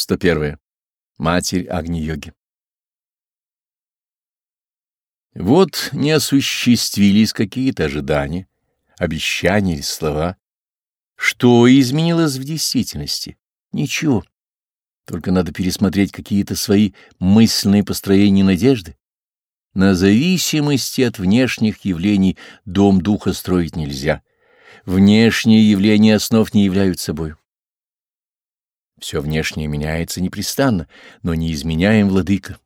101. Матерь Агни-йоги. Вот не осуществились какие-то ожидания, обещания или слова. Что изменилось в действительности? Ничего. Только надо пересмотреть какие-то свои мысленные построения надежды. На зависимости от внешних явлений дом духа строить нельзя. Внешние явления основ не являются собой. Все внешнее меняется непрестанно, но не изменяем, владыка,